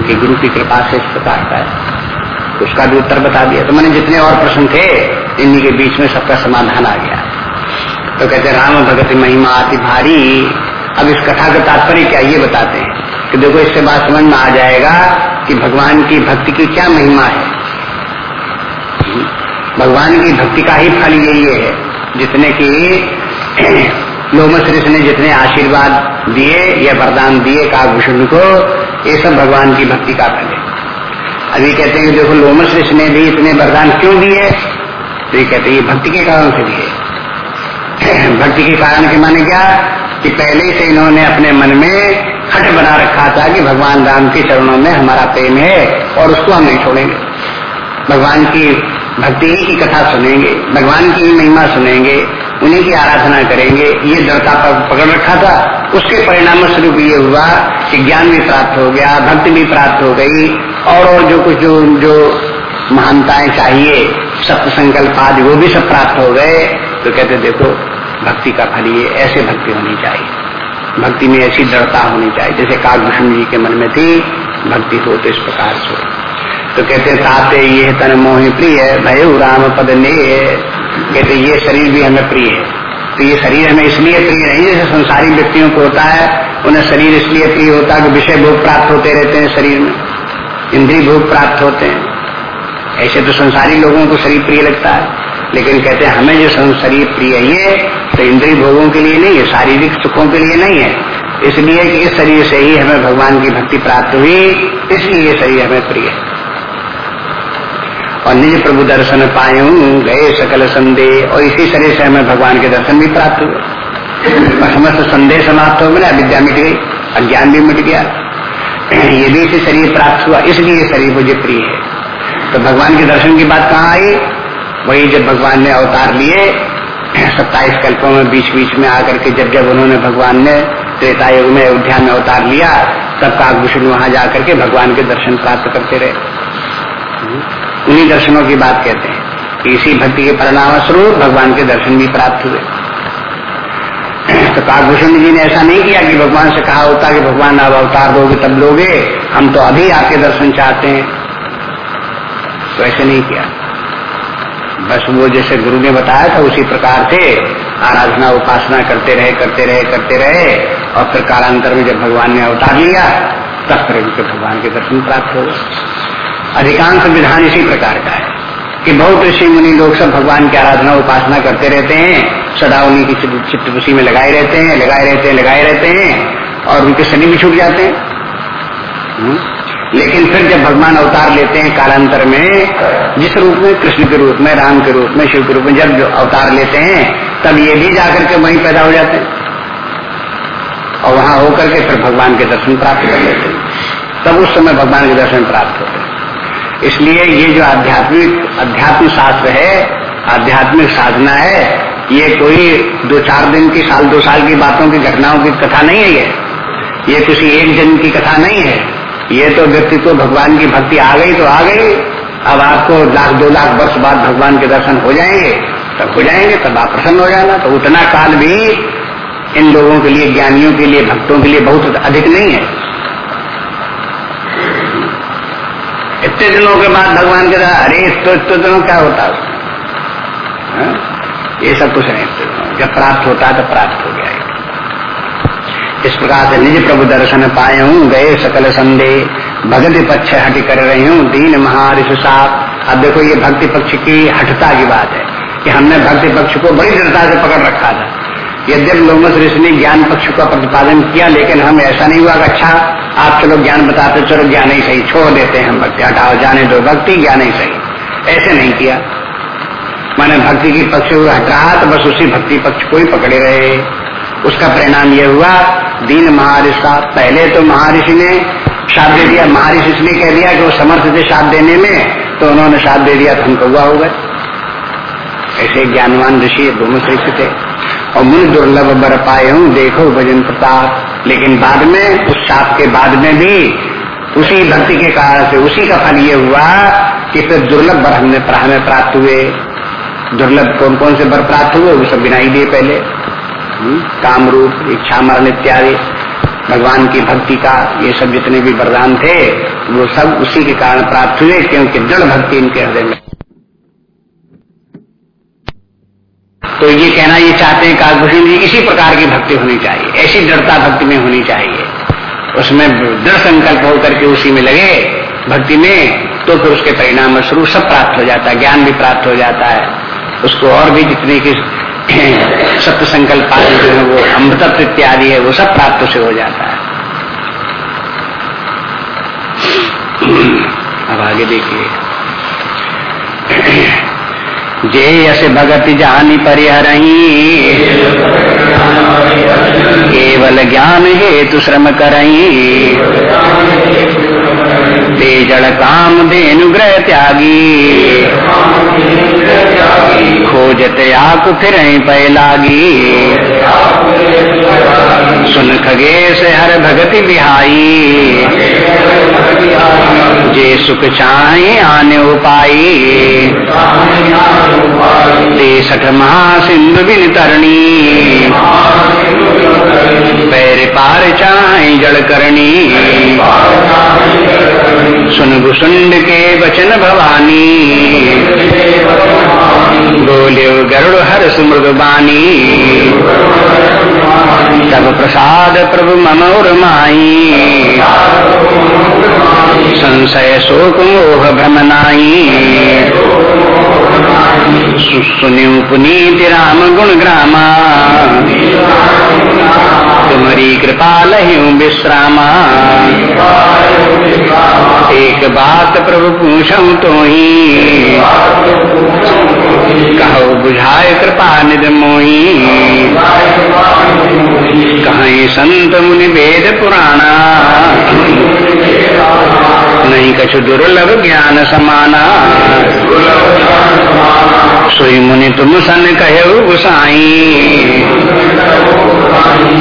उनके गुरु की कृपा से इस प्रकार का है। उसका भी उत्तर बता दिया। तो मैंने जितने और प्रश्न थे, इन्हीं के बीच में सबका समाधान आ गया। तो कहते राम भगत महिमा आती भारी। अब इस कथा का तात्पर्य क्या, ये बताते हैं कि देखो, इससे बात समझ में आ जाएगा कि भगवान की भक्ति की क्या महिमा है। भगवान की भक्ति का ही फल यही है, जितने की लोमस ऋषि ने जितने आशीर्वाद दिए या वरदान दिए काकभूषण को, ये सब भगवान की भक्ति का फल है। अभी कहते हैं देखो लोमस ऋषि ने भी इतने वरदान क्यों दिए? तो ये कहते हैं भक्ति के कारण से दिए। भक्ति के कारण के माने क्या? कि पहले से इन्होंने अपने मन में खट बना रखा था कि भगवान राम के चरणों में हमारा प्रेम है और उसको हम नहीं छोड़ेंगे। भगवान की भक्ति की कथा सुनेंगे, भगवान की ही महिमा सुनेंगे, उन्हीं की आराधना करेंगे। ये दृढ़ता पर पकड़ रखा था। उसके परिणाम स्वरूप ये हुआ कि ज्ञान भी प्राप्त हो गया, भक्ति भी प्राप्त हो गई और और जो कुछ जो जो महानताएँ चाहिए, सत्य संकल्प आदि, वो भी सब प्राप्त हो गए। तो कहते, देखो, भक्ति का फल ये ऐसे भक्ति होनी चाहिए। भक्ति में ऐसी दृढ़ता होनी चाहिए, जैसे काकभूषण जी के मन में थी, भक्ति हो तो इस प्रकार से तो कहते ताते ये तन मोहि प्रिय भय राम पद ने कहते ये शरीर भी हमें प्रिय है। तो ये शरीर हमें इसलिए प्रिय नहीं जैसे संसारी व्यक्तियों को होता है, उन्हें शरीर इसलिए प्रिय होता है कि विषय भोग प्राप्त होते रहते हैं शरीर में, इंद्रिय भोग प्राप्त होते हैं। ऐसे तो संसारी लोगों को शरीर प्रिय लगता है, लेकिन कहते हैं, हमें जो शरीर प्रिय है ये तो इंद्रिय भोगों के लिए नहीं है, शारीरिक सुखों के लिए नहीं है। इसलिए कि इस शरीर से ही हमें भगवान की भक्ति प्राप्त हुई, इसलिए ये शरीर हमें प्रिय है। और निज प्रभु दर्शन पायू, गए सकल संदेह, और इसी शरीर से हमें भगवान के दर्शन भी प्राप्त हुए। समस्त संदेह समाप्त हो गया विद्या मिट गई, अज्ञान भी मिट गया। ये भी इसी शरीर प्राप्त हुआ, इसलिए शरीर मुझे प्रिय है। तो भगवान के दर्शन की बात कहाँ आई? वही जब भगवान ने अवतार लिए, सत्ताईस कल्पों में बीच बीच में आकर के जब जब उन्होंने भगवान ने त्रेता युग में अयोध्या में अवतार लिया तब काकभूषण वहाँ जाकर के भगवान के दर्शन प्राप्त करते रहे। उन्हीं दर्शनों की बात कहते हैं। इसी भक्ति के परिणाम स्वरूप भगवान के दर्शन भी प्राप्त हुए। तो काकभूषण जी ने ऐसा नहीं किया कि भगवान से कहा होता कि भगवान अब अवतार दोगे, तब लोगे। हम तो अभी आपके दर्शन चाहते हैं। तो ऐसे नहीं किया। बस वो जैसे गुरु ने बताया था, उसी प्रकार से आराधना, उपासना करते रहे करते रहे करते रहे। और फिर कालांतर में जब भगवान ने अवतार लिया, तब फिर उनके भगवान के दर्शन प्राप्त हो गए। अधिकांश विधान इसी प्रकार का है कि बहुत ऋषि मुनि लोग सब भगवान की आराधना उपासना करते रहते हैं, सदा उन्हीं की चित्त में लगाए रहते हैं, लगाए रहते हैं, लगाए रहते हैं, और उनके शनि भी छूट जाते हैं। हम्म? लेकिन फिर जब भगवान अवतार लेते हैं कालांतर में, जिस रूप में कृष्ण के रूप में, राम के रूप में, शिव के रूप में जब अवतार लेते हैं, तब ये भी जाकर के वहीं पैदा हो जाते हैं। और वहाँ होकर के फिर भगवान के दर्शन प्राप्त कर लेते हैं। तब उस समय भगवान के दर्शन प्राप्त होते हैं। इसलिए ये जो आध्यात्मिक अध्यात्म शास्त्र है, आध्यात्मिक साधना है, ये कोई दो चार दिन की, साल दो साल की बातों की घटनाओं की कथा नहीं है ये। ये किसी एक दिन की कथा नहीं है। ये तो व्यक्ति को भगवान की भक्ति आ गई तो आ गई। अब आपको लाख, दो लाख वर्ष बाद भगवान के दर्शन हो जाएँगे, तब हो जाएँगे, तब आप प्रसन्न हो जाना। तो उतना काल भी इन लोगों के लिए, ज्ञानियों के लिए, भक्तों के लिए बहुत अधिक नहीं है। इतने दिनों के बाद भगवान के अरे इतने इतने दिनों क्या होता है? हाँ? ये सब कुछ नहीं जब प्राप्त होता तो प्राप्त हो गया इस प्रकार से निज प्रभु दर्शन पाए हूँ, गए सकल संदेह भगति पक्ष हट कर रही हूँ, दीन महारिष साप अब देखो, ये भक्ति पक्ष की हटता की बात है कि हमने भक्ति पक्ष को बड़ी दृढ़ता से पकड़ रखा था। यद्यप लोमस ऋषि ने ज्ञान पक्ष का प्रतिपादन किया, लेकिन हम ऐसा नहीं हुआ अच्छा आप चलो ज्ञान बताते चलो ज्ञान ही सही, छोड़ देते हैं हम भक्ति, हटाओ, जाने दो, भक्ति ज्ञान ही सही। ऐसे नहीं किया। मैंने भक्ति की पक्ष हट तो बस उसी भक्ति पक्ष को ही पकड़े रहे। उसका परिणाम यह हुआ, दीन महर्षि पहले तो महारिषि ने साथ दे दिया। महारिषि इसलिए कह दिया कि वो समर्थ थे साथ देने में तो उन्होंने साथ दे दिया तो हम कौआ हो गए। ऐसे ज्ञानवान ऋषि दोनों श्रेष्ठ थे। और मुन दुर्लभ बर पाए हूँ, देखो भजन प्रताप। लेकिन बाद में, उस साप के बाद में भी, उसी भक्ति के कारण से, उसी का फल ये हुआ कि फिर दुर्लभ बर हमने हमें प्राप्त हुए। दुर्लभ कौन कौन से बर प्राप्त हुए, वो सब बिनाई दिए पहले। काम रूप इच्छा, मरण इत्यादि, भगवान की भक्ति का, ये सब जितने भी वरदान थे, वो सब उसी के कारण प्राप्त हुए, क्योंकि दृढ़ भक्ति इनके हृदय में। तो ये कहना ये चाहते हैं कालभूषण जी, इसी प्रकार की भक्ति होनी चाहिए। ऐसी दृढ़ता भक्ति में होनी चाहिए। उसमें दृढ़ संकल्प होकर के उसी में लगे भक्ति में तो फिर उसके परिणाम स्वरूप सब प्राप्त हो जाता है, ज्ञान भी प्राप्त हो जाता है। उसको और भी जितने की सत्य संकल्प आदि जो है, वो अमृतत्व इत्यादि है, वो सब प्राप्त से हो जाता है। अब आगे देखिए। जे यश भगत जानी परिहरही। केवल ज्ञान हेतु श्रम करही। जड़ काम धेनुग्रह त्यागी। खोजत आक फिर पै लागी सुन खगेश हर भगति बिहाई। जे सुख चाहे आने उपाई ते सठ महासिंधु बिन तरणी पैर पार चाहे जड़ करनी सुन भुसुंड के वचन भवानी। बोल्यो गरुड़ हर सुमृदबानी तब प्रसाद प्रभु मनोर माई संशय शोक मोह भ्रमनाई सुनियो पुनीत राम गुण ग्रामा। तुम्हारी कृपा लहू विश्रामा। एक बात प्रभु पूछू तो ही। कहो, बुझाए कृपा निध मोही। कहीं, संत मुनि वेद पुराना नहीं कछु दुर्लभ ज्ञान समाना सोई मुनि तुम सन कहो गुसाई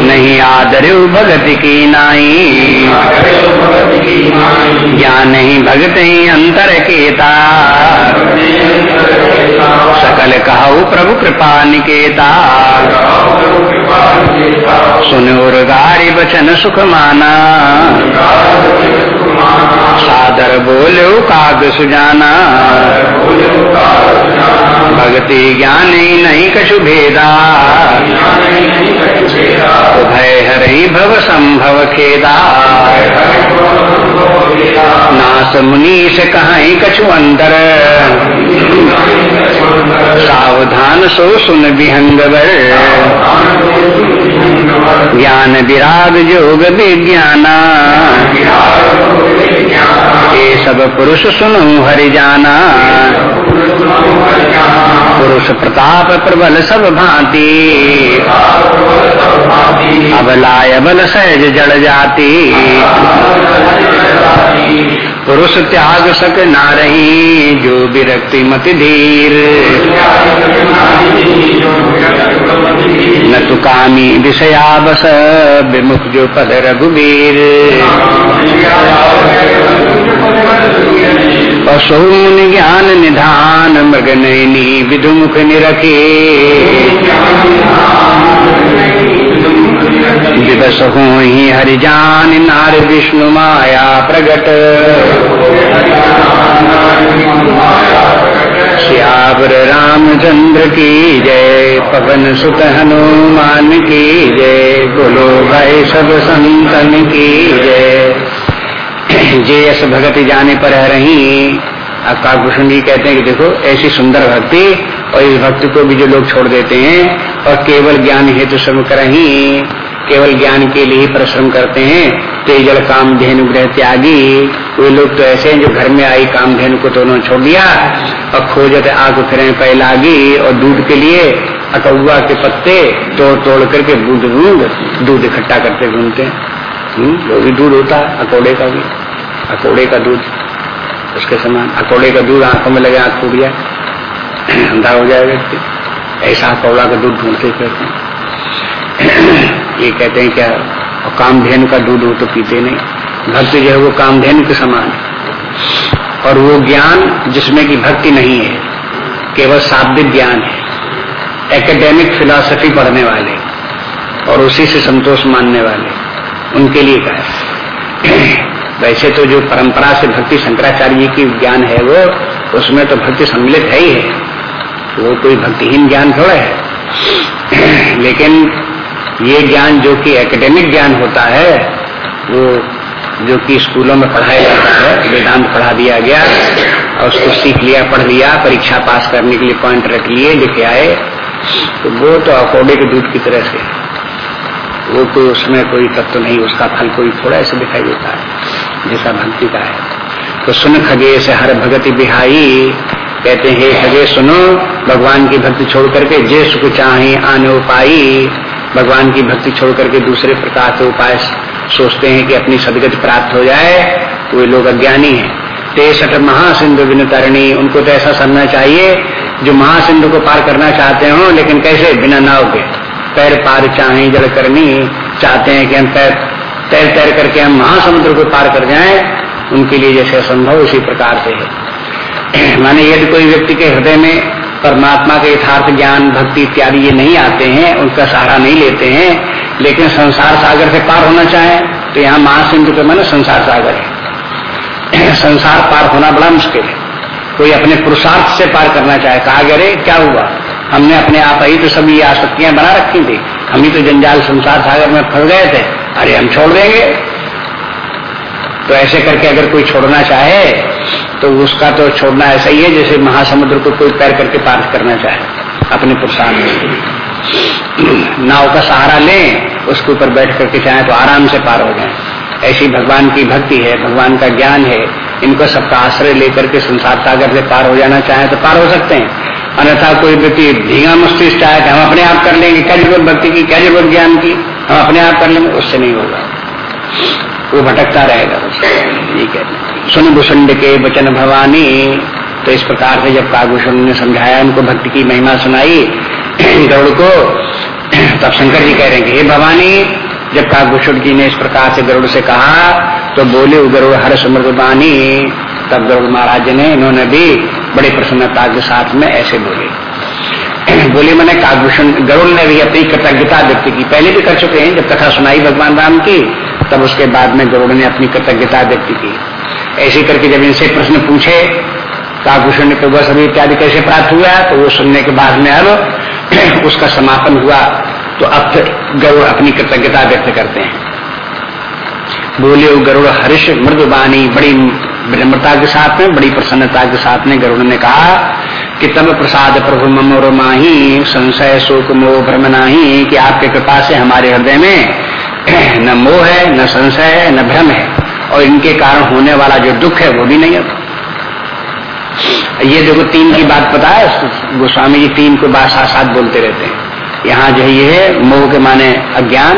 नहीं आदर भगत की नाई ज्ञान ही भगत ही अंतर केता सकल कहो प्रभु कृपा निकेता सुनोर गारी बचन सुख माना सादर बोलो काग सुजाना भक्ति ज्ञान नहीं कछु भेदा। भय हरि भव संभव खेदा। नास मुनीष कहीं कछु अंतर सावधान सो सुन विहंगवर ज्ञान विराग योग विज्ञाना। ये सब पुरुष सुनो हरि जाना पुरुष प्रताप प्रबल सब भांति। अब लाय बल सहज जड़ जाती। पुरुष त्याग सक ना रही जो विरक्ति मत धीर। न तो कामी विषया विमुख जो पद रघुबीर पशुन ज्ञान निधान, मृग नैनी विधुमुख निरखे। दिवस हो ही हरिजान नार विष्णु माया प्रगट। श्यावर रामचंद्र की जय, पवन सुत हनुमान की जय, बोलो भाई सब संतन की जय। जे यश भगति जाने पर है रही काकभूषण जी कहते हैं कि देखो, ऐसी सुंदर भक्ति और इस भक्ति को भी जो लोग छोड़ देते हैं और केवल ज्ञान हेतु श्रम कर ही केवल ज्ञान के लिए ही परिश्रम करते हैं तो तेजल काम धेनु ग्रह त्यागी। वे लोग तो ऐसे हैं जो घर में आई काम धेनु को तो उन्होंने छोड़ दिया और खोजत आग फिर पहलागी और दूध के लिए अकौआ के पत्ते तोड़ तोड़ करके बूंद बूंद दूध इकट्ठा करते घूमते हैं। वो भी दूध होता है, अकौड़े का भी। अकौड़े का दूध, उसके समान अकौड़े का दूध आँखों में लगे, आँख टूट जाए, अंधा हो जाए व्यक्ति। ऐसा अकौड़ा का दूध ढूंढते फिरते हैं। ये कहते हैं क्या, और कामधेनु का दूध वो तो पीते नहीं। भक्ति जो है वो कामधेनु के समान और वो ज्ञान जिसमें की भक्ति नहीं है, केवल शाब्दिक ज्ञान है। एकेडमिक फिलॉसफी पढ़ने वाले और उसी से संतोष मानने वाले, उनके लिए कहा वैसे तो जो परंपरा से भक्ति शंकराचार्य जी की ज्ञान है वो, उसमें तो भक्ति सम्मिलित है ही है। वो कोई भक्तिहीन ज्ञान थोड़ा है। लेकिन ये ज्ञान जो कि एकेडमिक ज्ञान होता है, वो जो कि स्कूलों में पढ़ाया जाता है, वेदांत पढ़ा दिया गया, और उसको सीख लिया, पढ़ लिया, परीक्षा पास करने के लिए पॉइंट रख लिए लिखे आए तो वो तो अकोडे के दूध की तरह से वो कोई उसमें कोई तत्व नहीं, उसका फल कोई थोड़ा ऐसे दिखाई देता है, जैसा भक्ति का है। तो सुन खगे से हर भगति बिहाई, कहते हैं खगे सुनो, भगवान की भक्ति छोड़ करके, जे सुख चाहे, आने उपाई। भगवान की भक्ति छोड़ करके दूसरे प्रकार के उपाय सोचते हैं कि अपनी सदगति प्राप्त हो जाए तो वे लोग अज्ञानी हैं। तेसठ महासिंधु बिन तरणी उनको तो ऐसा समझना चाहिए, जो महासिंधु को पार करना चाहते हो, लेकिन कैसे? बिना नाव के। पैर पार चाहे, जड़ करनी, चाहते हैं कि हम पैर तैर तैर करके हम महासमुद्र को पार कर जाए, उनके लिए जैसे असंभव उसी प्रकार से है। माने यदि कोई व्यक्ति के हृदय में परमात्मा के यथार्थ ज्ञान, भक्ति इत्यादि ये नहीं आते हैं, उनका सहारा नहीं लेते हैं, लेकिन संसार सागर से पार होना चाहे तो यहाँ महासिंधु के मन संसार सागर है। संसार पार होना बड़ा मुश्किल है। कोई अपने पुरुषार्थ से पार करना चाहे, कहा गया क्या हुआ? हमने अपने आप ही तो सभी आसक्तियाँ बना रखी थी। हम ही तो जंजाल संसार सागर में फंस गए थे। अरे, हम छोड़ देंगे। तो ऐसे करके अगर कोई छोड़ना चाहे तो उसका तो छोड़ना ऐसा ही है जैसे महासमुद्र को कोई पैर करके पार करना चाहे, अपने पुरुषार्थ नाव का सहारा लें, उसके ऊपर बैठ करके चाहे तो आराम से पार हो जाए। ऐसी भगवान की भक्ति है, भगवान का ज्ञान है, इनको सबका आश्रय लेकर के संसार सागर से पार हो जाना चाहे तो पार हो सकते हैं। अन्यथा कोई व्यक्ति धींगा मस्तिष्क चाहे कि हम अपने आप कर लेंगे, क्या ज़रूरत भक्ति की, क्या ज़रूरत ज्ञान की? हम अपने आप कर लेंगे, उससे नहीं होगा। वो भटकता रहेगा ठीक है। सुन भूषुंड के वचन भवानी। तो इस प्रकार से जब कागभूषण ने समझाया, उनको भक्ति की महिमा सुनाई, गरुड़ को, तब शंकर जी कह रहे हैं हे भवानी, जब कागभूषण जी ने इस प्रकार से गरुड़ से कहा तो बोले गरुड़ हर समृद्धवानी तब गरुड़ महाराज ने, इन्होंने भी बड़ी प्रसन्नता के साथ में ऐसे बोले। बोले, मैंने कागभूषण गरुड़ ने भी अपनी कृतज्ञता व्यक्त की। पहले भी कर चुके हैं, जब कथा सुनाई भगवान राम की, तब उसके बाद में गरुड़ ने अपनी कृतज्ञता व्यक्त की। ऐसे करके जब इनसे प्रश्न पूछे कागभूषण ने तो बस इत्यादि कैसे प्राप्त हुआ? तो वो सुनने के बाद में अब उसका समापन हुआ। तो अब गरुड़ अपनी कृतज्ञता व्यक्त करते हैं। बोले गरुड़ हर्ष मृदुबानी बड़ी विनम्रता के साथ में बड़ी प्रसन्नता के साथ में गरुड़ ने कहा, कि तब प्रसाद प्रभु ममोर माही, संशय शोक मोह भ्रम नाही, कि आपके कृपा से हमारे हृदय में न मोह है, न संशय है, न भ्रम है। और इनके कारण होने वाला जो दुख है वो भी नहीं होता ये देखो, तीन की बात पता है, गोस्वामी जी तीन को बात साथ साथ बोलते रहते हैं। यहाँ जो है, ये मोह के माने अज्ञान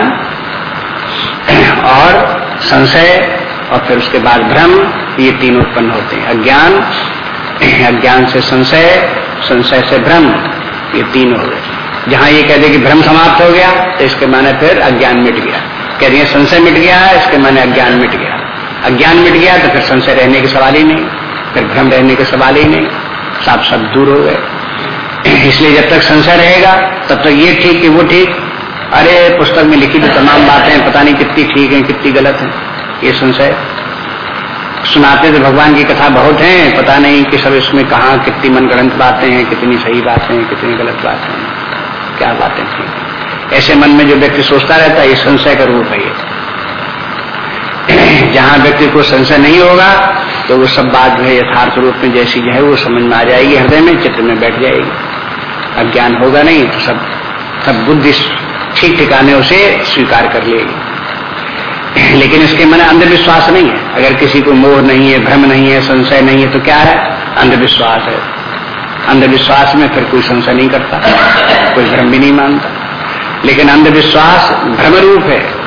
और संशय और फिर उसके बाद भ्रम, ये तीन उत्पन्न होते हैं। अज्ञान अज्ञान से संशय संशय से भ्रम, ये तीन हो गए। जहाँ ये कहते कि भ्रम समाप्त हो गया तो इसके माने फिर अज्ञान मिट गया। कह रही संशय मिट गया इसके माने अज्ञान मिट गया। अज्ञान मिट गया तो फिर संशय रहने के सवाल ही नहीं, फिर भ्रम रहने के सवाल ही नहीं, साफ़ सब दूर हो गए। इसलिए जब तक संशय रहेगा, तब तक ये ठीक कि वो ठीक। अरे, पुस्तक में लिखी जो तमाम बातें पता नहीं कितनी ठीक है, कितनी गलत है, ये संशय। सुनाते थे भगवान की कथा बहुत है, पता नहीं कि सब इसमें कहा कितनी मनगढ़ंत बातें हैं, कितनी सही बातें हैं, कितनी गलत बातें हैं, क्या बातें थी। ऐसे मन में जो व्यक्ति सोचता रहता है, ये संशय का रूप है ये। जहाँ व्यक्ति को संशय नहीं होगा तो वो सब बात जो है यथार्थ रूप में जैसी जो है वो समझ में आ जाएगी, हृदय में चित्र में बैठ जाएगी। अज्ञान होगा नहीं तो सब सब बुद्धि ठीक ठिकाने उसे स्वीकार कर लेगी। लेकिन इसके मन अंधविश्वास नहीं है। अगर किसी को मोह नहीं है, भ्रम नहीं है, संशय नहीं है तो क्या है? अंधविश्वास है। अंधविश्वास में फिर कोई संशय नहीं करता, कोई भ्रम भी नहीं मानता। लेकिन अंधविश्वास भ्रम रूप है।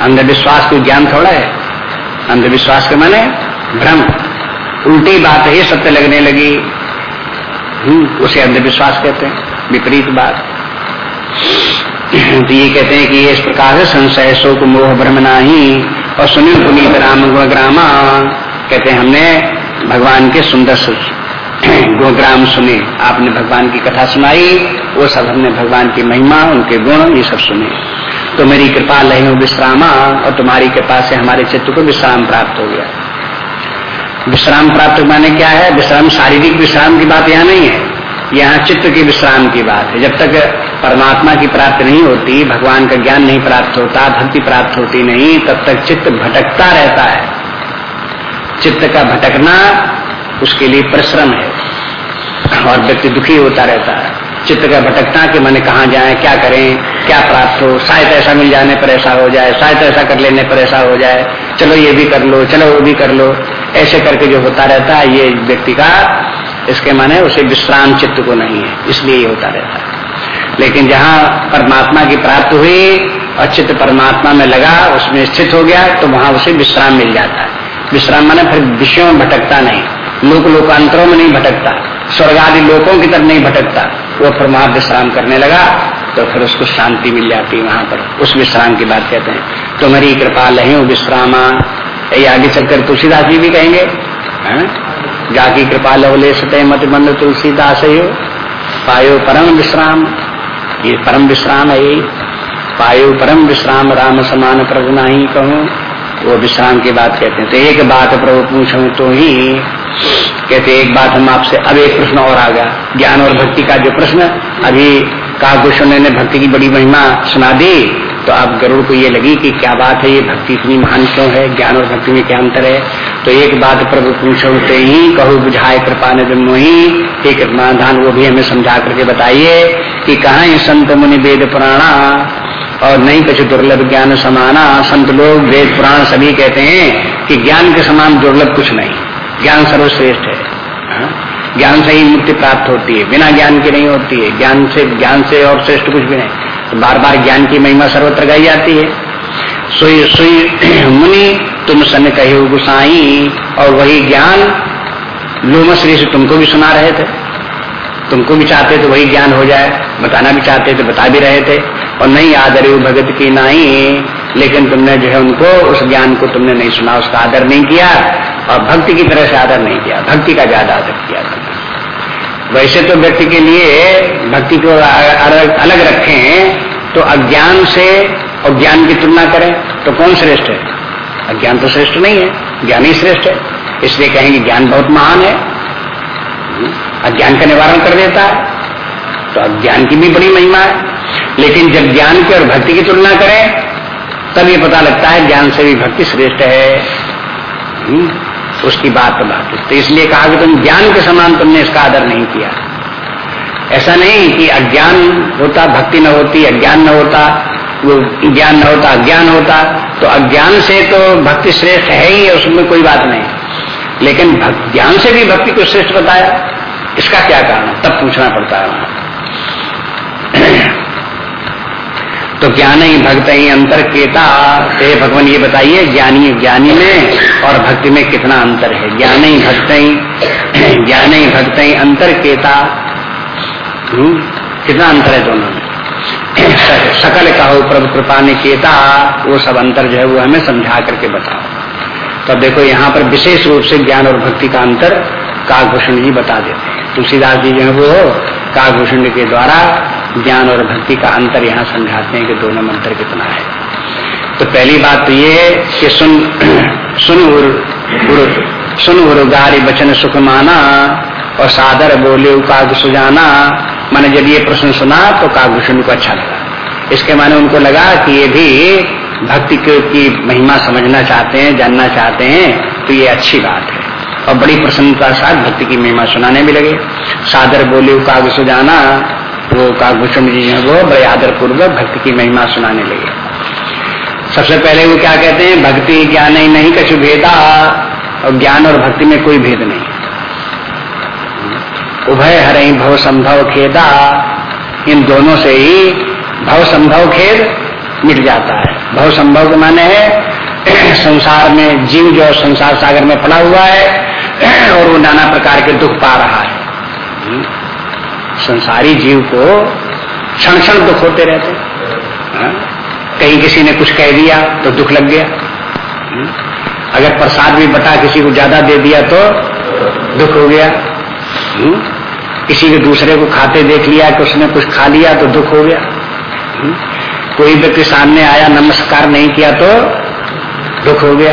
अंधविश्वास को ज्ञान थोड़ा है। अंधविश्वास के माने भ्रम। उल्टी बात ही सत्य लगने लगी। हम्म, उसे अंधविश्वास कहते हैं विपरीत बात। तो ये कहते हैं कि इस प्रकार से संशय शोक मोह भ्रम ही और सुनील पुनीत राम गुण ग्रामा कहते हैं हमने भगवान के सुंदर गुणग्राम सुने। आपने भगवान की कथा सुनाई वो सब हमने भगवान की महिमा उनके गुण ये सब सुने। तो मेरी कृपा लही विश्रामा और तुम्हारी कृपा से हमारे चित्त को विश्राम प्राप्त हो गया। विश्राम प्राप्त माने क्या है? विश्राम शारीरिक विश्राम की बात यहाँ नहीं है। यहाँ चित्त की विश्राम की बात है। जब तक परमात्मा की प्राप्ति नहीं होती, भगवान का ज्ञान नहीं प्राप्त होता, भक्ति प्राप्त होती नहीं, तब तक चित्त भटकता रहता है। चित्त का भटकना उसके लिए परिश्रम है, और व्यक्ति दुखी होता रहता है। चित्त का भटकना कि मैंने कहा जाए, क्या करें, क्या प्राप्त हो? शायद ऐसा मिल जाने पर ऐसा हो जाए, शायद ऐसा कर लेने पर ऐसा हो जाए। चलो ये भी कर लो, चलो वो भी कर लो। ऐसे करके जो होता रहता है, ये व्यक्ति का इसके माने उसे विश्राम चित्त को नहीं है, इसलिए ये होता रहता है। लेकिन जहाँ परमात्मा की प्राप्त हुई और चित्त परमात्मा में लगा, उसमें स्थित हो गया तो वहाँ उसे विश्राम मिल जाता है। विश्राम माने फिर विषयों में भटकता नहीं लोक लोकांतरों में नहीं भटकता स्वर्ग आदि लोकों की तरफ़ नहीं भटकता। वो फिर वहाँ विश्राम करने लगा तो फिर उसको शांति मिल जाती है वहाँ पर। उस विश्राम की बात कहते हैं। तुम्हारी कृपा लही विश्रामा। ये आगे चलकर तुलसीदास जी भी कहेंगे जाकी कृपा लवले सतह मत मंद तुलसीदास पायो परम विश्राम। ये परम विश्राम है। पायो परम विश्राम, राम समान प्रभु नहीं कहूँ। वो विश्राम की बात कहते हैं। तो एक बात प्रभु पूछो तो ही कहते एक बात हम आपसे, अब एक प्रश्न और आ गया। ज्ञान और भक्ति का जो प्रश्न, अभी काभूषण ने भक्ति की बड़ी महिमा सुना दी तो आप गरुड़ को ये लगी कि क्या बात है, ये भक्ति इतनी महान क्यों है? ज्ञान और भक्ति में क्या अंतर है? तो एक बात प्रभु पूछते ही कहो, बुझाए कृपा ने ही एक समाधान वो भी हमें समझा करके बताइए कि कहा संत मुनि वेद पुराणा? और नहीं कुछ दुर्लभ ज्ञान समाना। संत लोग, वेद पुराण सभी कहते हैं कि ज्ञान के समान दुर्लभ कुछ नहीं। ज्ञान सर्वश्रेष्ठ है। हाँ? ज्ञान से ही मुक्ति प्राप्त होती है। बिना ज्ञान की नहीं होती है। ज्ञान से ज्ञान से और श्रेष्ठ कुछ भी नहीं। तो बार बार ज्ञान की महिमा सर्वत्र गाई जाती है। सोई सोई, मुनि, तुम सन कहे गुसाई। और वही ज्ञान लोमश्री से तुमको भी सुना रहे थे। तुमको भी चाहते तो वही ज्ञान हो जाए। बताना भी चाहते थे बता भी रहे थे। और नहीं आदर भगत की नहीं लेकिन तुमने जो है उनको, उस ज्ञान को तुमने नहीं सुना, उसका आदर नहीं किया, और भक्ति की तरह से आदर नहीं किया, भक्ति का ज़्यादा आदर किया वैसे तो व्यक्ति के लिए भक्ति को अलग अलग रखें तो अज्ञान से और ज्ञान की तुलना करें तो कौन श्रेष्ठ है? अज्ञान तो श्रेष्ठ नहीं है, ज्ञान ही श्रेष्ठ है। इसलिए कहेंगे ज्ञान बहुत महान है। अज्ञान का निवारण कर देता है। तो अज्ञान की भी बड़ी महिमा है। लेकिन जब ज्ञान की और भक्ति की तुलना करें, तब ये पता लगता है ज्ञान से भी भक्ति श्रेष्ठ है। हम्म। उसकी बात तो बात तो इसलिए कहा कि तुम ज्ञान के समान तुमने इसका आदर नहीं किया। ऐसा नहीं कि अज्ञान होता, भक्ति न होती, अज्ञान न होता, वो ज्ञान न होता, अज्ञान होता तो अज्ञान से तो भक्ति श्रेष्ठ है ही, उसमें कोई बात नहीं। लेकिन ज्ञान से भी भक्ति को श्रेष्ठ बताया, इसका क्या कारण तब पूछना पड़ता है वहाँ। तो ज्ञान ही भक्त ही अंतर केता? हे भगवान ये बताइए ज्ञानी ज्ञानी में और भक्ति में कितना अंतर है? ज्ञान ही भक्त ही ज्ञान ही भक्त ही अंतर केता? हम्म, कितना अंतर है दोनों में? सकल कहो प्रभु कृपा ने केता वो सब अंतर जो है वो हमें समझा करके बताओ। तो देखो यहाँ पर विशेष रूप से ज्ञान और भक्ति का अंतर काकभूषण जी बता देते हैं। तुलसीदास जी जो है वो काकभूषण के द्वारा ज्ञान और भक्ति का अंतर यहाँ समझाते हैं कि दोनों में अंतर कितना है। तो पहली बात तो ये है कि सुन सुन उर, उर, सुन उर्गारी बचन सुख माना और सादर बोले काग सुजाना। मैंने जब ये प्रश्न सुना तो कागभूषण को अच्छा लगा। इसके माने उनको लगा कि ये भी भक्ति की महिमा समझना चाहते हैं जानना चाहते हैं तो ये अच्छी बात है। और बड़ी प्रसन्नता साथ भक्ति की महिमा सुनाने भी लगे। सादर बोले काग सुजाना काकभूषण जी हैं, वो बड़े आदर पूर्वक भक्ति की महिमा सुनाने लगे। सबसे पहले वो क्या कहते हैं, भक्ति ज्ञान ही नहीं, कछु भेदा, और ज्ञान और भक्ति में कोई भेद नहीं। उभय हर ही भव संभव खेदा, इन दोनों से ही भव संभव खेद मिट जाता है। भव संभव के माने है, संसार में जीव जो संसार सागर में पड़ा हुआ है, और वो नाना प्रकार के दुख पा रहा है। संसारी जीव को क्षण क्षण दुख होते रहते हाँ? कहीं किसी ने कुछ कह दिया तो दुख लग गया। अगर प्रसाद भी बटा किसी को ज़्यादा दे दिया तो दुख हो गया। हम्म? किसी के दूसरे को खाते देख लिया कि उसने कुछ खा लिया तो दुख हो गया? कोई व्यक्ति सामने आया, नमस्कार नहीं किया तो दुख हो गया।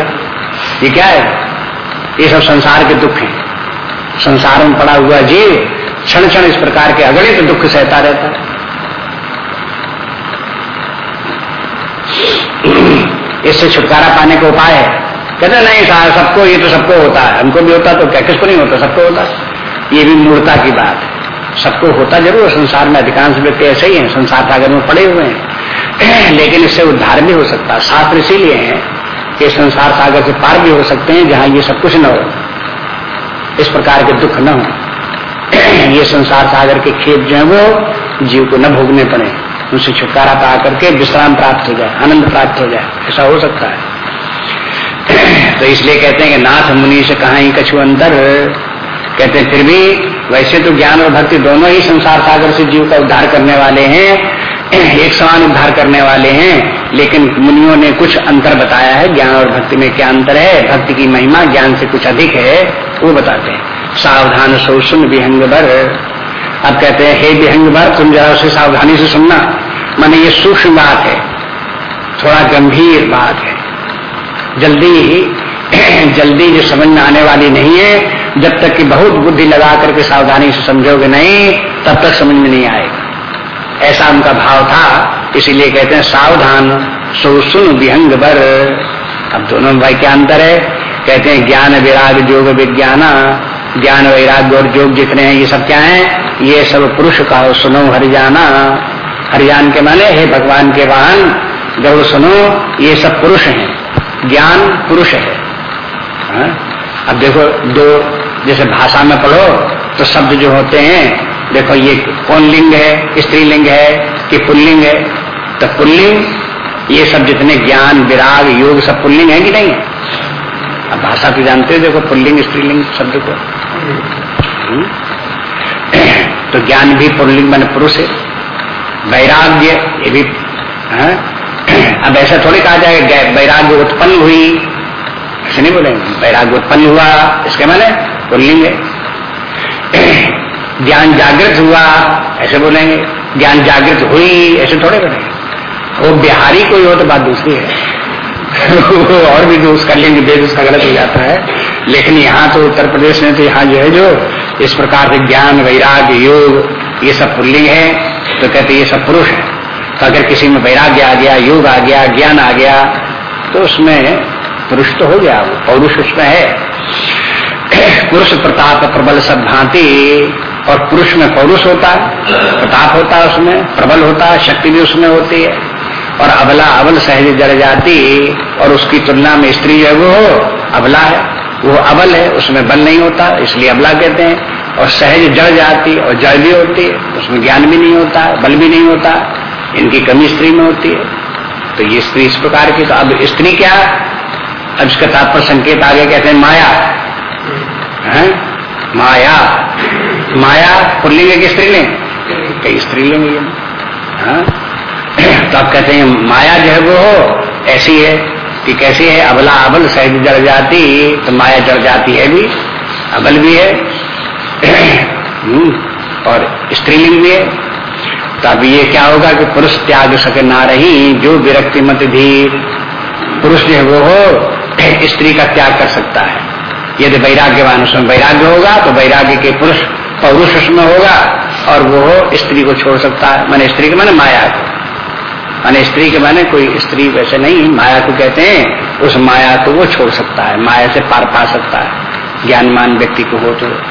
ये क्या है? ये सब संसार के दुख हैं। संसार में पड़ा हुआ जीव क्षण क्षण इस प्रकार के अगणित दुख सहता रहता है इससे छुटकारा पाने का उपाय है। कहते नहीं सबको, ये तो सबको होता है। हमको भी होता तो क्या? किसको नहीं होता? सबको होता ये भी मूर्ता की बात है। सबको होता ज़रूर। संसार में अधिकांश व्यक्ति ऐसे ही हैं। संसार सागर में पड़े हुए हैं। लेकिन इससे उद्धार भी हो सकता है। शास्त्र इसीलिए है कि संसार सागर से पार भी हो सकते हैं, जहाँ ये सब कुछ न हो। इस प्रकार के दुख न हो। ये संसार सागर के खेत जो है वो जीव को न भोगने पड़े। उनसे छुटकारा पा करके विश्राम प्राप्त हो जाए, आनंद प्राप्त हो जाए। ऐसा हो सकता है। तो इसलिए कहते हैं कि नाथ मुनि से कहा ही कछु अंतर। कहते हैं, फिर भी वैसे तो ज्ञान और भक्ति दोनों ही संसार सागर से जीव का उद्धार करने वाले हैं, एक समान उद्धार करने वाले हैं, लेकिन मुनियों ने कुछ अंतर बताया है। ज्ञान और भक्ति में क्या अंतर है? भक्ति की महिमा ज्ञान से कुछ अधिक है, वो बताते हैं। सावधान सो सुन विहंग भर अब कहते हैं, हे विहंग भर तुम जरा उसे सावधानी से सुनना। माने ये सूक्ष्म बात है, थोड़ा गंभीर बात है। जल्दी जल्दी जो समझ आने वाली नहीं है, जब तक कि बहुत बुद्धि लगा करके सावधानी से समझोगे नहीं, तब तक समझ में नहीं आएगा। ऐसा उनका भाव था, इसीलिए कहते हैं, सावधान सो, सुन विहंग बर। अब दोनों में भाई क्या अंतर है? कहते हैं, ज्ञान विराग, योग विज्ञाना। ज्ञान वैराग्य और योग जितने हैं, ये सब क्या है? ये सब पुरुष का सुनो हरिजाना हरिजान के माने, हे भगवान के वाहन जब सुनो, ये सब पुरुष हैं। ज्ञान पुरुष है। हा? अब देखो, दो, जैसे भाषा में पढ़ो तो शब्द जो होते हैं, देखो ये कौन लिंग है? स्त्रीलिंग है कि पुल्लिंग है? तो पुल्लिंग, ये सब जितने ज्ञान, विराग, योग, सब पुल्लिंग है कि नहीं? है अब भाषा तो जानते हो, देखो पुल्लिंग, स्त्रीलिंग शब्द को? तो ज्ञान भी पुल्लिंग मान पुरुष है। वैराग्य, ये भी, है? अब ऐसा थोड़ी कहा जाएगा वैराग्य उत्पन्न हुई। ऐसे नहीं बोलेंगे। वैराग्य उत्पन्न हुआ, इसके माने पुल्लिंग ज्ञान जागृत हुआ, ऐसे बोलेंगे। ज्ञान जागृत हुई, ऐसे थोड़े बोलेंगे। वो बिहारी कोई हो तो बात दूसरी है। और भी जो उसका लेंगे वेद उसका गलत हो जाता है। लेकिन यहाँ तो उत्तर प्रदेश में तो यहाँ जो है जो इस प्रकार से ज्ञान, वैराग्य, योग, ये सब पुल्लिंग है तो कहते ये सब पुरुष है। तो अगर किसी में वैराग्य आ गया, योग आ गया, ज्ञान आ गया तो उसमें पुरुष तो हो गया, वो पौरुष उसमें है। पुरुष प्रताप प्रबल सब भांति और पुरुष में पौरुष होता है, प्रताप होता है उसमें, प्रबल होता है, शक्ति भी उसमें होती है। और अबला, अबल सहज जड़ जाती, और उसकी तुलना में स्त्री जो है वो अबला है। वो अबल है, उसमें बल नहीं होता, इसलिए अबला कहते हैं। और सहज जड़ जाती और जड़ भी होती है, उसमें ज्ञान भी नहीं होता, बल भी नहीं होता, इनकी कमी स्त्री में होती है। तो ये स्त्री इस प्रकार की तो अब स्त्री क्या? अब इसका तात्पर संकेत आगे कहते हैं, माया। है? माया। माया पुल्लिंग है कि स्त्रीलिंग? कई स्त्रीलिंग ये हाँ? तो आप कहते हैं, माया जो है वो ऐसी है। कि कैसी है? अबला अबल सहज जड़ जाती तो माया जड़ जाती है भी, अबल भी है, और स्त्रीलिंग भी है। तो अब ये क्या होगा कि पुरुष त्याग सके ना रही, जो विरक्ति मत धीर। पुरुष जो है वो हो, स्त्री का त्याग कर सकता है। यदि वैराग्यवान उसमें वैराग्य होगा तो वैराग्य के पुरुष पौरुष उसमें होगा, और वो हो, स्त्री को छोड़ सकता है। मैंने स्त्री के माने माया को। माने स्त्री के माने कोई स्त्री वैसे नहीं, माया को कहते हैं, उस माया को वो छोड़ सकता है। माया से पार पा सकता है। ज्ञानमान व्यक्ति को हो तो।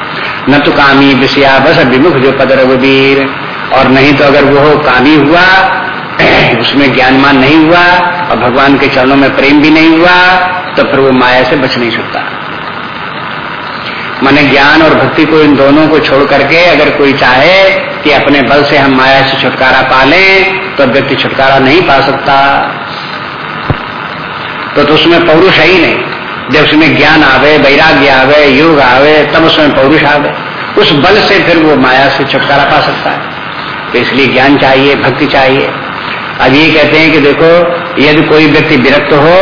न तो कामी विषया बस विमुख जो पद रघुवीर और नहीं तो अगर वो कामी हुआ, उसमें ज्ञानमान नहीं हुआ, और भगवान के चरणों में प्रेम भी नहीं हुआ तो फिर वो माया से बच नहीं सकता। मैंने ज्ञान और भक्ति को इन दोनों को छोड़ करके अगर कोई चाहे कि अपने बल से हम माया से छुटकारा पा लें तो व्यक्ति छुटकारा नहीं पा सकता। तो, तो उसमें पौरुष है ही नहीं। जब उसमें ज्ञान आवे वैराग्य आवे योग आवे तब उसमें पौरुष आवे। उस बल से फिर वो माया से छुटकारा पा सकता है। तो इसलिए ज्ञान चाहिए भक्ति चाहिए। अब ये कहते हैं कि देखो यदि कोई व्यक्ति विरक्त हो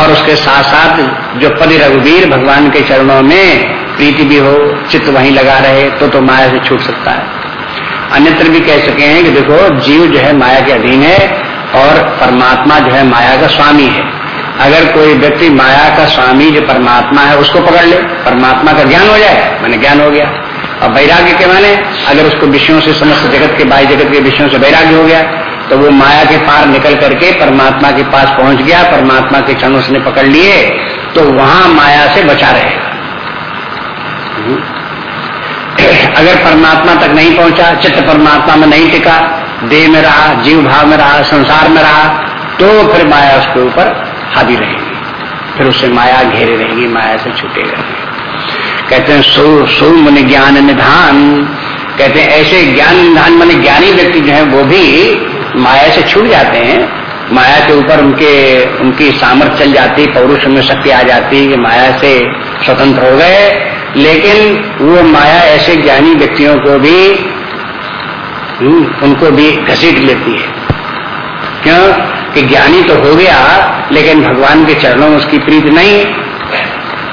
और उसके साथ साथ जो पद रघुवीर भगवान के चरणों में प्रीति भी हो, चित्त वहीं लगा रहे तो तो माया से छूट सकता है। अन्यत्र भी कह सके हैं कि देखो, जीव जो है माया के अधीन है और परमात्मा जो है माया का स्वामी है। अगर कोई व्यक्ति माया का स्वामी, जो परमात्मा है, उसको पकड़ ले, परमात्मा का ज्ञान हो जाए, मैंने ज्ञान हो गया। और वैराग्य के माने, अगर उसको विषयों से समस्त जगत के बाई जगत के विषयों से वैराग्य हो गया तो वो माया के पार निकल करके परमात्मा के पास पहुँच गया, परमात्मा के क्षण उसने पकड़ लिए तो वहाँ माया से बचा रहेगा। अगर परमात्मा तक नहीं पहुँचा, चित्त परमात्मा में नहीं टिका, देह में रहा, जीव भाव में रहा, संसार में रहा तो फिर माया उसके ऊपर हावी रहेगी। फिर उससे माया घेरे रहेगी, माया से छूटेगा कहते हैं, सो सो मन ज्ञान निधान। कहते हैं, ऐसे ज्ञान निधान मन ज्ञानी व्यक्ति जो है, वो भी माया से छूट जाते हैं। माया के ऊपर उनके, उनकी सामर्थ्य चल जाती, पौरुष में शक्ति आ जाती कि माया से स्वतंत्र हो गए। लेकिन वो माया ऐसे ज्ञानी व्यक्तियों को भी हम्म, उनको भी घसीट लेती है। क्यों? कि ज्ञानी तो हो गया लेकिन भगवान के चरणों में उसकी प्रीत नहीं।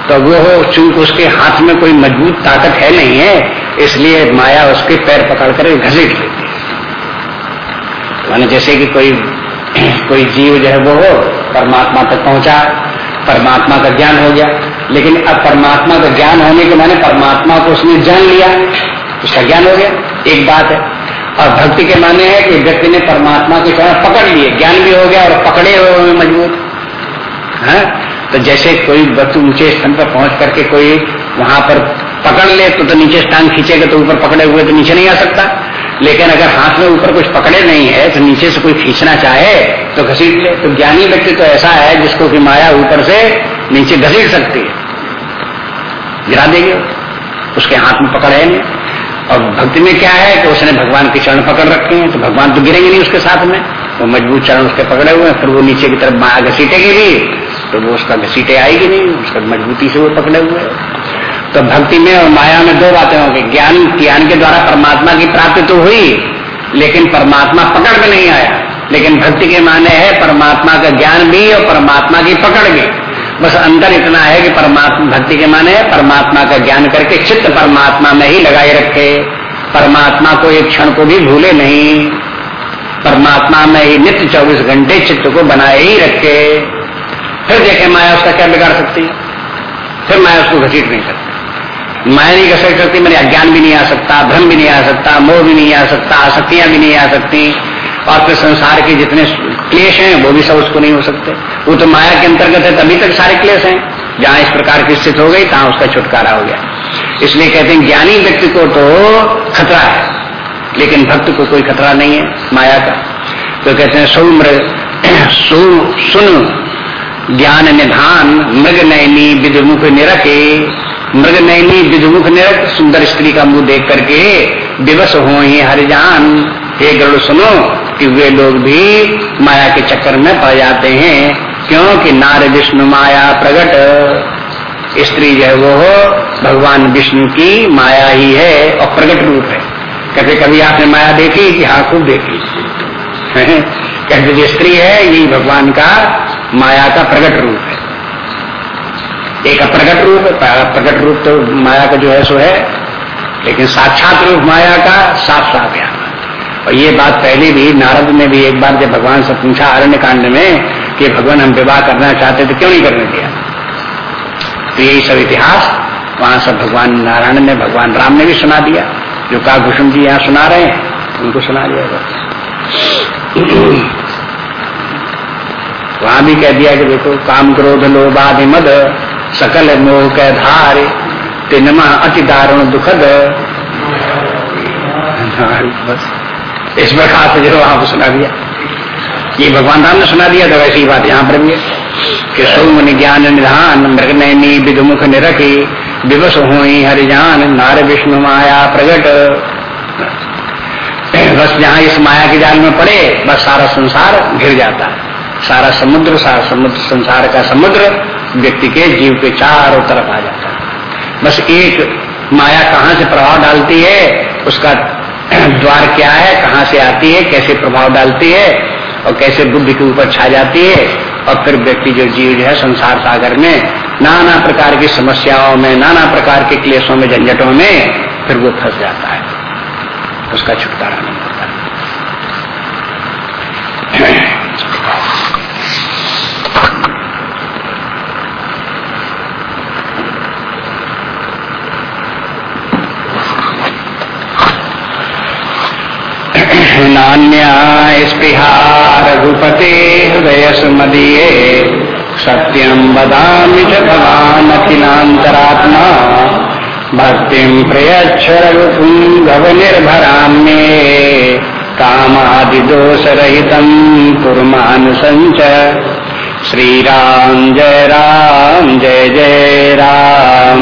तो वो चूँकि उसके हाथ में कोई मज़बूत ताकत है नहीं है इसलिए माया उसके पैर पकड़ कर घसीट लेती है। माने जैसे कि कोई कोई जीव जो है वो हो परमात्मा तक पहुँचा परमात्मा का ज्ञान हो गया। लेकिन अब परमात्मा का ज्ञान होने के माने परमात्मा को उसने जान लिया उसका ज्ञान हो गया एक बात है। और भक्ति के माने है कि व्यक्ति ने परमात्मा के चरण पकड़ लिए ज्ञान भी हो गया और पकड़े हुए हमें मज़बूत। है? तो जैसे कोई वस्तु ऊँचे स्थान पर पहुँच करके कोई वहाँ पर पकड़ ले तो, तो नीचे स्थान खींचेगा तो ऊपर पकड़े हुए तो नीचे नहीं आ सकता। लेकिन अगर हाथ में ऊपर कुछ पकड़े नहीं है तो नीचे से कोई खींचना चाहे तो घसीट ले। तो ज्ञानी व्यक्ति तो ऐसा है जिसको कि माया ऊपर से नीचे घसीट सकती है। गिरा देंगे। उसके हाथ में पकड़ है नहीं। और भक्ति में क्या है कि उसने भगवान के चरण पकड़ रखे हैं तो भगवान तो गिरेंगे नहीं उसके साथ में। वो मज़बूत चरण उसके पकड़े हुए हैं, फिर वो नीचे की तरफ़ माया घसीटेगी भी तो वो उसका घसीटे आएगी नहीं, उसका मजबूती से वो पकड़े हुए तो भक्ति में और माया में दो बातें होंगी ज्ञान ज्ञान के द्वारा परमात्मा की प्राप्ति तो हुई, लेकिन परमात्मा पकड़ में नहीं आया। लेकिन भक्ति के माने है, परमात्मा का ज्ञान भी और परमात्मा की पकड़ भी। बस अंतर इतना है कि परमात्मा भक्ति के माने परमात्मा का ज्ञान करके चित्त परमात्मा में ही लगाए रखे। परमात्मा को एक क्षण को भी भूले नहीं। परमात्मा में ही नित्य चौबीस घंटे चित्त को बनाए ही रखे। फिर देखे माया उसका क्या बिगाड़ सकती है? फिर माया उसको घसीट नहीं सकती। माया नहीं कर सकती मेरे अज्ञान भी नहीं आ सकता, भ्रम भी नहीं आ सकता, मोह भी नहीं आ सकता, आसक्तियाँ भी नहीं आ सकती। और फिर संसार के जितने क्लेश हैं, वो भी सब उसको नहीं हो सकते। वो तो माया के अंतर्गत है, तभी तक सारे क्लेश हैं। जहाँ इस प्रकार की स्थिति हो गई, तहां उसका छुटकारा हो गया। इसलिए कहते हैं, ज्ञानी व्यक्ति को तो खतरा है, लेकिन भक्त को कोई खतरा नहीं है माया का। तो कहते हैं, सौम्र सुन, ज्ञान निधान, मृग नयनी विधमुख निरखे। मृग नैनी विधमुख निरत सुंदर स्त्री का मुँह देख करके दिवस हो ही हरिजान। हे गरुड़ सुनो कि वे लोग भी माया के चक्कर में पड़ जाते हैं, क्योंकि नार विष्णु माया प्रकट स्त्री जो है वो भगवान विष्णु की माया ही है और प्रकट रूप है। कहते कभी आपने माया देखी कि हाँ खूब देखी। कहते जो स्त्री है, यही भगवान का माया का प्रकट रूप है। एक अप्रगट रूप है प्रकट रूप तो माया का जो है सो है, लेकिन साक्षात रूप माया का साफ़ साफ़ यहाँ और ये बात पहले भी नारद ने भी एक बार जब भगवान से पूछा अरण्य कांड में कि भगवान हम विवाह करना चाहते तो क्यों नहीं करने दिया? तो यही सब इतिहास, वहाँ सब भगवान नारायण ने, भगवान राम ने भी सुना दिया। जो काभूषण जी यहाँ सुना रहे हैं, उनको सुना दिया वहाँ भी कह दिया कि देखो, काम क्रोध लोबादि मद, सकल मोह के धारे, तिनमा अति दारुण दुखद। बस। इस प्रकार से जो आपको सुना दिया। ये भगवान राम ने सुना दिया तो वैसी बात यहाँ पर भी है कि सौमन ज्ञान निधान मृग नैनी विधुमुख निरखी दिवस हो हरिजान, नार विष्णु माया प्रगट। बस जहाँ इस माया के जाल में पड़े, बस सारा संसार घिर जाता है। सारा समुद्र सारा समुद्र संसार का समुद्र, व्यक्ति के जीव के चारों तरफ़ आ जाता है। बस एक माया कहाँ से प्रभाव डालती है, उसका द्वार क्या है, कहाँ से आती है, कैसे प्रभाव डालती है, और कैसे बुद्धि के ऊपर छा जाती है, और फिर व्यक्ति जो जीव जो है संसार सागर में, नाना प्रकार की समस्याओं में, नाना प्रकार के क्लेशों में, झंझटों में, फिर वो फंस जाता है। उसका छुटकारा नहीं होता। नान्या स्पृहा रघुपते हृदय मदीये सत्यम बदामि च भक्तिं प्रयच्छ रघुपुङ्गवनिर्भराम्ये कामादिदोषरहितं कुर्मानुसञ्च। श्रीराम जय राम, जय जय राम।